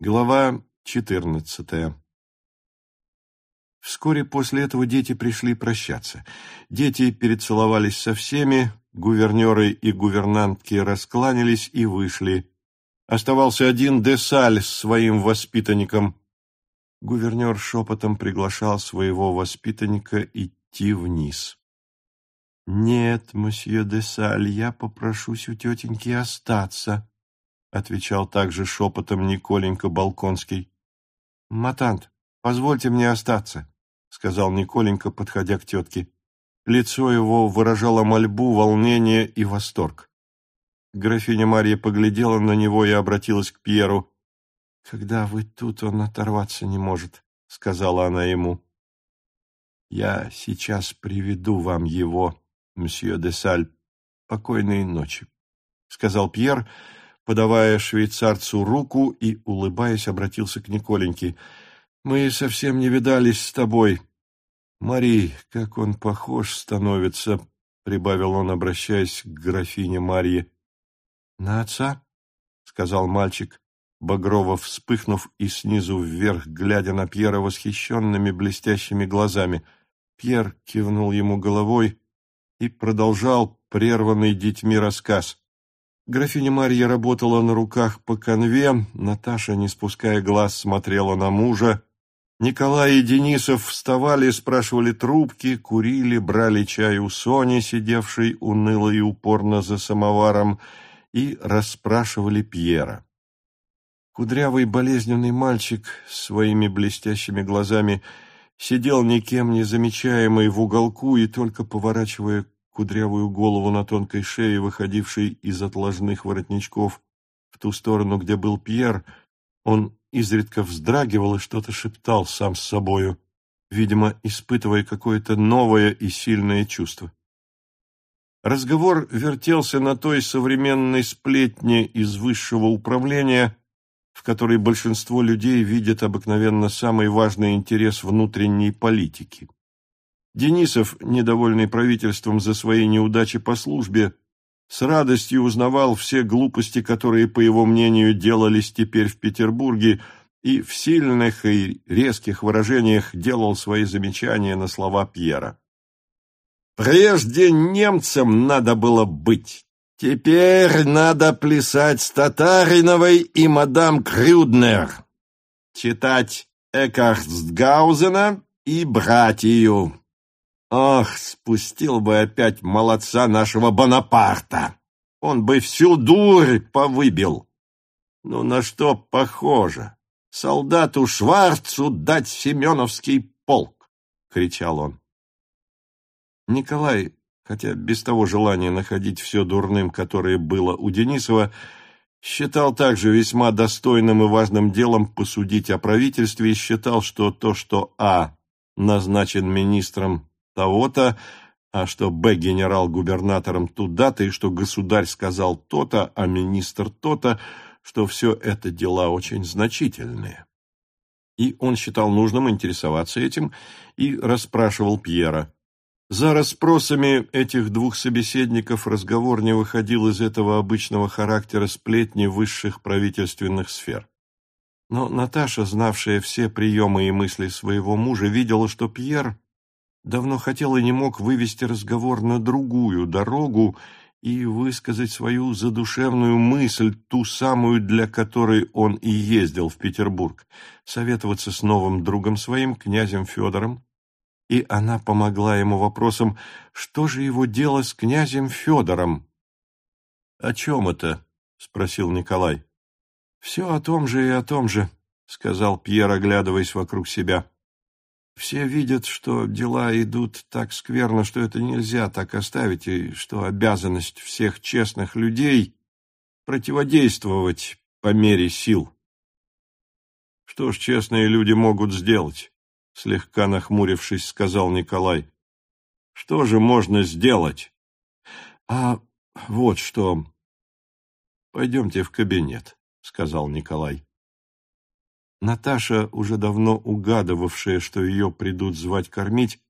Глава четырнадцатая Вскоре после этого дети пришли прощаться. Дети перецеловались со всеми, гувернеры и гувернантки раскланялись и вышли. Оставался один Десаль с своим воспитанником. Гувернер шепотом приглашал своего воспитанника идти вниз. «Нет, мосье Десаль, я попрошусь у тетеньки остаться», — отвечал также шепотом Николенька Балконский. «Матант, позвольте мне остаться», — сказал Николенька, подходя к тетке. Лицо его выражало мольбу, волнение и восторг. Графиня Марья поглядела на него и обратилась к Пьеру. «Когда вы тут, он оторваться не может», — сказала она ему. «Я сейчас приведу вам его, мсье де Саль. Покойной ночи», — сказал Пьер, — подавая швейцарцу руку и, улыбаясь, обратился к Николеньке. «Мы совсем не видались с тобой. Мари, как он похож становится», — прибавил он, обращаясь к графине Марье. «На отца?» — сказал мальчик, багрово вспыхнув и снизу вверх, глядя на Пьера восхищенными блестящими глазами. Пьер кивнул ему головой и продолжал прерванный детьми рассказ. Графиня Марья работала на руках по конве, Наташа, не спуская глаз, смотрела на мужа. Николай и Денисов вставали, спрашивали трубки, курили, брали чай у Сони, сидевшей уныло и упорно за самоваром, и расспрашивали Пьера. Кудрявый болезненный мальчик своими блестящими глазами сидел никем не замечаемый в уголку и, только поворачивая кудрявую голову на тонкой шее, выходившей из отложных воротничков в ту сторону, где был Пьер, он изредка вздрагивал и что-то шептал сам с собою, видимо, испытывая какое-то новое и сильное чувство. Разговор вертелся на той современной сплетне из высшего управления, в которой большинство людей видят обыкновенно самый важный интерес внутренней политики. Денисов, недовольный правительством за свои неудачи по службе, с радостью узнавал все глупости, которые, по его мнению, делались теперь в Петербурге, и в сильных и резких выражениях делал свои замечания на слова Пьера. «Прежде немцам надо было быть, теперь надо плясать с Татариновой и мадам Крюднер, читать Экартсгаузена и братью, Ах, спустил бы опять молодца нашего Бонапарта! Он бы всю дурь повыбил. Ну, на что похоже? Солдату Шварцу дать Семеновский полк! — кричал он. Николай, хотя без того желания находить все дурным, которое было у Денисова, считал также весьма достойным и важным делом посудить о правительстве и считал, что то, что А назначен министром того-то, а что Б генерал-губернатором туда-то, и что государь сказал то-то, а министр то-то, что все это дела очень значительные. И он считал нужным интересоваться этим и расспрашивал Пьера. За расспросами этих двух собеседников разговор не выходил из этого обычного характера сплетни высших правительственных сфер. Но Наташа, знавшая все приемы и мысли своего мужа, видела, что Пьер давно хотел и не мог вывести разговор на другую дорогу и высказать свою задушевную мысль, ту самую, для которой он и ездил в Петербург, советоваться с новым другом своим, князем Федором. И она помогла ему вопросом, что же его дело с князем Федором? — О чем это? — спросил Николай. — Все о том же и о том же, — сказал Пьер, оглядываясь вокруг себя. Все видят, что дела идут так скверно, что это нельзя так оставить, и что обязанность всех честных людей противодействовать по мере сил. Что ж честные люди могут сделать? Слегка нахмурившись, сказал Николай. Что же можно сделать? А вот что. Пойдемте в кабинет, сказал Николай. Наташа, уже давно угадывавшая, что ее придут звать кормить,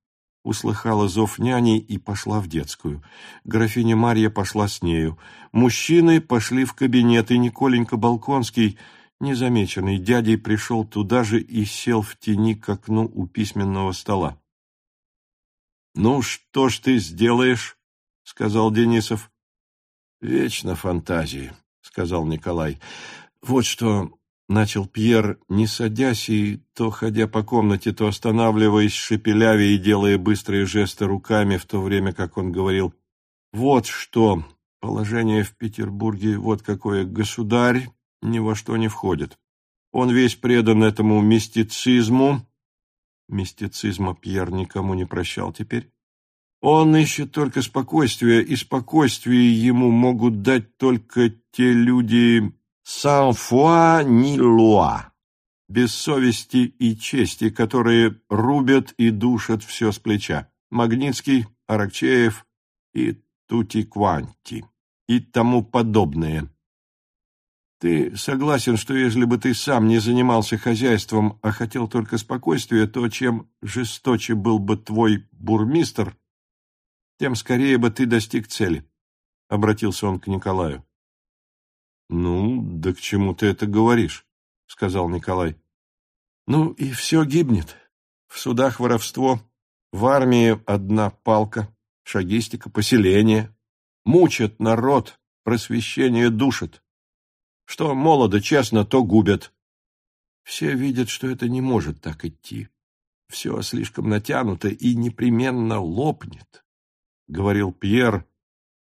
услыхала зов няни и пошла в детскую. Графиня Марья пошла с нею. Мужчины пошли в кабинет, и Николенька Балконский, незамеченный дядей пришел туда же и сел в тени к окну у письменного стола. «Ну, что ж ты сделаешь?» — сказал Денисов. «Вечно фантазии», — сказал Николай. «Вот что Начал Пьер, не садясь и то ходя по комнате, то останавливаясь, шепелявя и делая быстрые жесты руками, в то время как он говорил «Вот что, положение в Петербурге, вот какое государь ни во что не входит. Он весь предан этому мистицизму». Мистицизма Пьер никому не прощал теперь. Он ищет только спокойствия, и спокойствие ему могут дать только те люди, «Сан фуа ни луа» — без совести и чести, которые рубят и душат все с плеча. Магнитский, Аракчеев и Тути-Кванти и тому подобное. Ты согласен, что если бы ты сам не занимался хозяйством, а хотел только спокойствия, то чем жесточе был бы твой бурмистр, тем скорее бы ты достиг цели, — обратился он к Николаю. «Ну, да к чему ты это говоришь?» — сказал Николай. «Ну, и все гибнет. В судах воровство, в армии одна палка, шагистика, поселение. Мучат народ, просвещение душит. Что молодо, честно, то губят. Все видят, что это не может так идти. Все слишком натянуто и непременно лопнет», — говорил Пьер,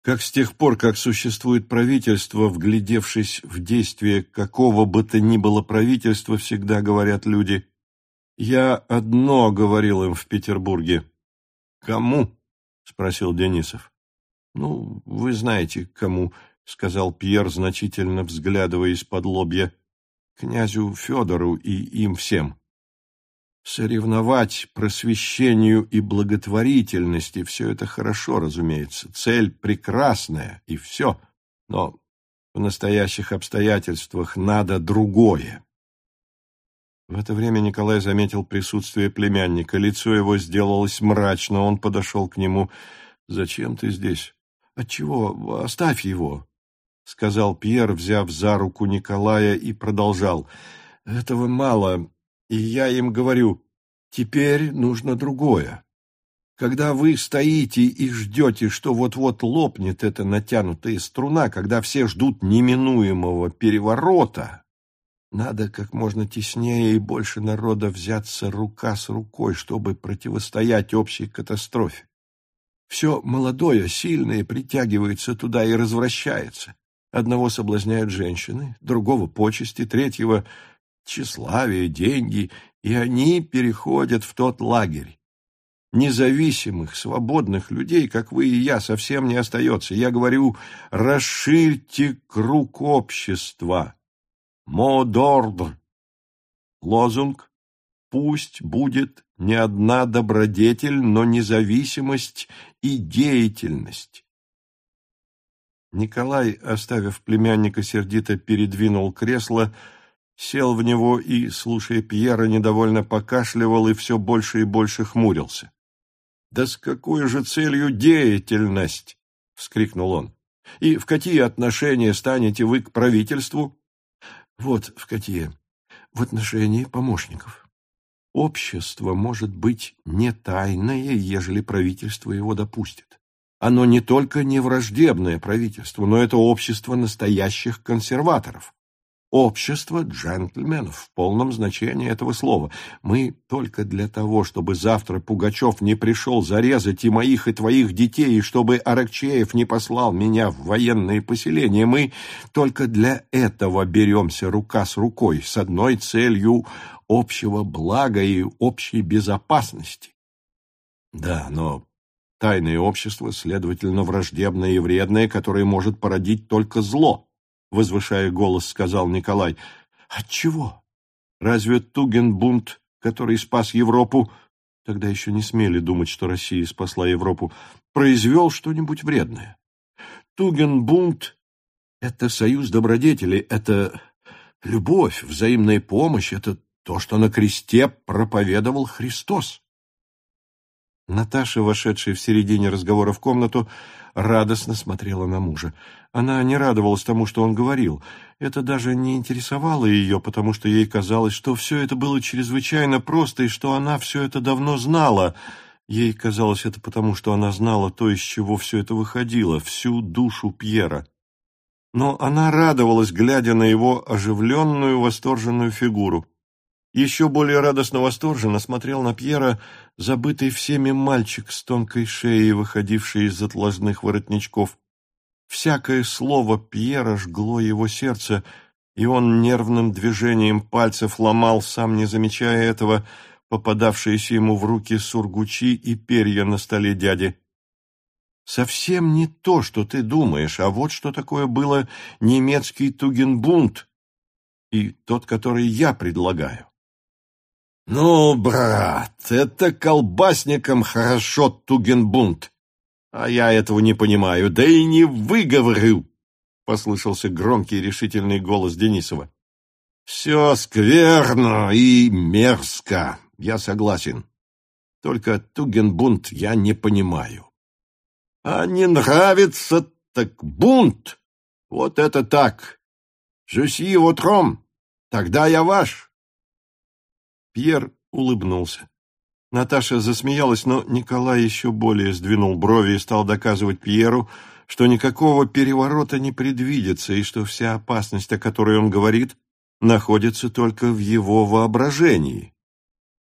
как с тех пор, как существует правительство, вглядевшись в действие какого бы то ни было правительства, всегда говорят люди, «Я одно говорил им в Петербурге». «Кому?» — спросил Денисов. «Ну, вы знаете, кому», — сказал Пьер, значительно взглядывая из-под лобья, «князю Федору и им всем». Соревновать просвещению и благотворительности – все это хорошо, разумеется. Цель прекрасная, и все. Но в настоящих обстоятельствах надо другое. В это время Николай заметил присутствие племянника. Лицо его сделалось мрачно. Он подошел к нему. «Зачем ты здесь?» «Отчего? Оставь его», — сказал Пьер, взяв за руку Николая, и продолжал. «Этого мало. И я им говорю, теперь нужно другое. Когда вы стоите и ждете, что вот-вот лопнет эта натянутая струна, когда все ждут неминуемого переворота, надо как можно теснее и больше народа взяться рука с рукой, чтобы противостоять общей катастрофе. Все молодое, сильное притягивается туда и развращается. Одного соблазняют женщины, другого — почести, третьего тщеславие, деньги, и они переходят в тот лагерь. Независимых, свободных людей, как вы и я, совсем не остается. Я говорю, расширьте круг общества. Модордр. Лозунг «Пусть будет не одна добродетель, но независимость и деятельность». Николай, оставив племянника, сердито передвинул кресло, сел в него и, слушая Пьера, недовольно покашливал и все больше и больше хмурился. «Да с какой же целью деятельность?» — вскрикнул он. «И в какие отношения станете вы к правительству?» «Вот в какие. В отношении помощников. Общество может быть не тайное, ежели правительство его допустит. Оно не только не враждебное правительство, но это общество настоящих консерваторов. Общество джентльменов в полном значении этого слова. Мы только для того, чтобы завтра Пугачев не пришел зарезать и моих, и твоих детей, и чтобы Аракчеев не послал меня в военные поселения, мы только для этого беремся рука с рукой, с одной целью общего блага и общей безопасности. Да, но тайное общество, следовательно, враждебное и вредное, которое может породить только зло. — возвышая голос, сказал Николай. «Отчего? Разве Тугенбунт, который спас Европу, тогда еще не смели думать, что Россия спасла Европу, произвел что-нибудь вредное? Тугенбунт — это союз добродетелей, это любовь, взаимная помощь, это то, что на кресте проповедовал Христос. Наташа, вошедшая в середине разговора в комнату, радостно смотрела на мужа. Она не радовалась тому, что он говорил. Это даже не интересовало ее, потому что ей казалось, что все это было чрезвычайно просто и что она все это давно знала. Ей казалось это потому, что она знала то, из чего все это выходило, всю душу Пьера. Но она радовалась, глядя на его оживленную, восторженную фигуру. Еще более радостно восторженно смотрел на Пьера забытый всеми мальчик с тонкой шеей, выходивший из отложных воротничков. Всякое слово Пьера жгло его сердце, и он нервным движением пальцев ломал, сам не замечая этого, попадавшиеся ему в руки сургучи и перья на столе дяди. Совсем не то, что ты думаешь, а вот что такое было немецкий Тугенбунт и тот, который я предлагаю. «Ну, брат, это колбасникам хорошо Тугенбунт, а я этого не понимаю, да и не выговорю», — послышался громкий решительный голос Денисова. «Все скверно и мерзко, я согласен. Только Тугенбунт я не понимаю. А не нравится, так бунт. Вот это так. Жуси вот ром, тогда я ваш». Пьер улыбнулся. Наташа засмеялась, но Николай еще более сдвинул брови и стал доказывать Пьеру, что никакого переворота не предвидится и что вся опасность, о которой он говорит, находится только в его воображении.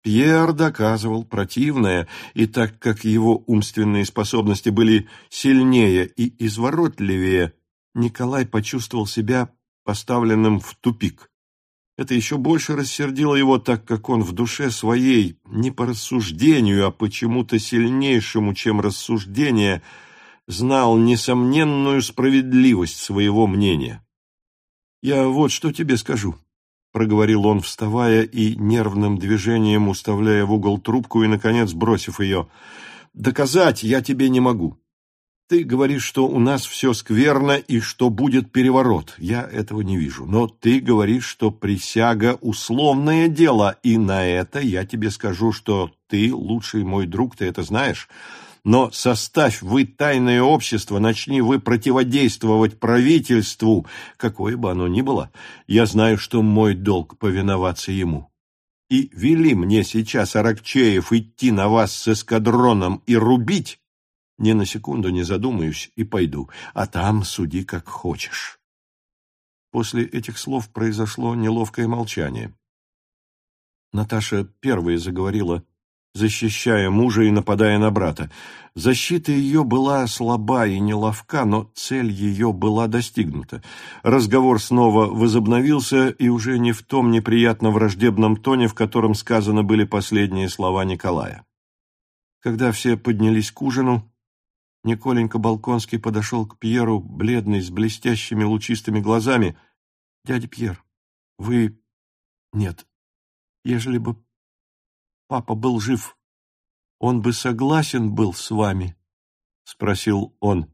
Пьер доказывал противное, и так как его умственные способности были сильнее и изворотливее, Николай почувствовал себя поставленным в тупик. Это еще больше рассердило его, так как он в душе своей, не по рассуждению, а почему-то сильнейшему, чем рассуждение, знал несомненную справедливость своего мнения. «Я вот что тебе скажу», — проговорил он, вставая и нервным движением уставляя в угол трубку и, наконец, бросив ее. «Доказать я тебе не могу. Ты говоришь, что у нас все скверно и что будет переворот. Я этого не вижу. Но ты говоришь, что присяга — условное дело, и на это я тебе скажу, что ты лучший мой друг, ты это знаешь. Но составь вы тайное общество, начни вы противодействовать правительству, какое бы оно ни было. Я знаю, что мой долг повиноваться ему. И вели мне сейчас, Аракчеев, идти на вас с эскадроном и рубить, ни на секунду не задумаюсь и пойду, а там суди как хочешь. После этих слов произошло неловкое молчание. Наташа первая заговорила, защищая мужа и нападая на брата. Защита ее была слаба и неловка, но цель ее была достигнута. Разговор снова возобновился, и уже не в том неприятно враждебном тоне, в котором сказаны были последние слова Николая. Когда все поднялись к ужину, Николенька Балконский подошел к Пьеру, бледный, с блестящими лучистыми глазами. — Дядя Пьер, вы... Нет, ежели бы папа был жив, он бы согласен был с вами? — спросил он.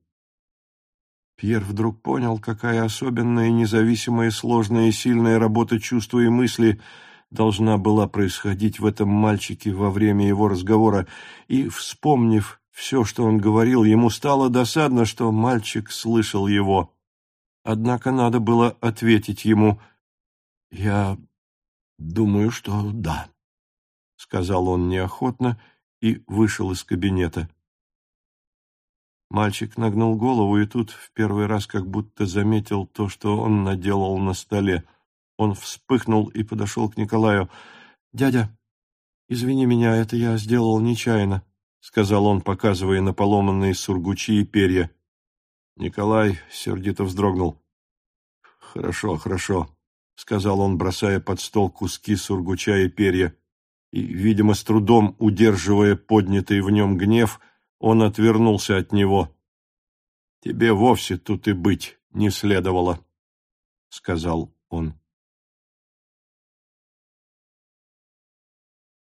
Пьер вдруг понял, какая особенная, независимая, сложная и сильная работа чувства и мысли должна была происходить в этом мальчике во время его разговора, и, вспомнив все, что он говорил, ему стало досадно, что мальчик слышал его. Однако надо было ответить ему. «Я думаю, что да», — сказал он неохотно и вышел из кабинета. Мальчик нагнул голову и тут в первый раз как будто заметил то, что он наделал на столе. Он вспыхнул и подошел к Николаю. «Дядя, извини меня, это я сделал нечаянно». — сказал он, показывая на поломанные сургучи и перья. Николай сердито вздрогнул. «Хорошо, хорошо», — сказал он, бросая под стол куски сургуча и перья. И, видимо, с трудом удерживая поднятый в нем гнев, он отвернулся от него. «Тебе вовсе тут и быть не следовало», — сказал он.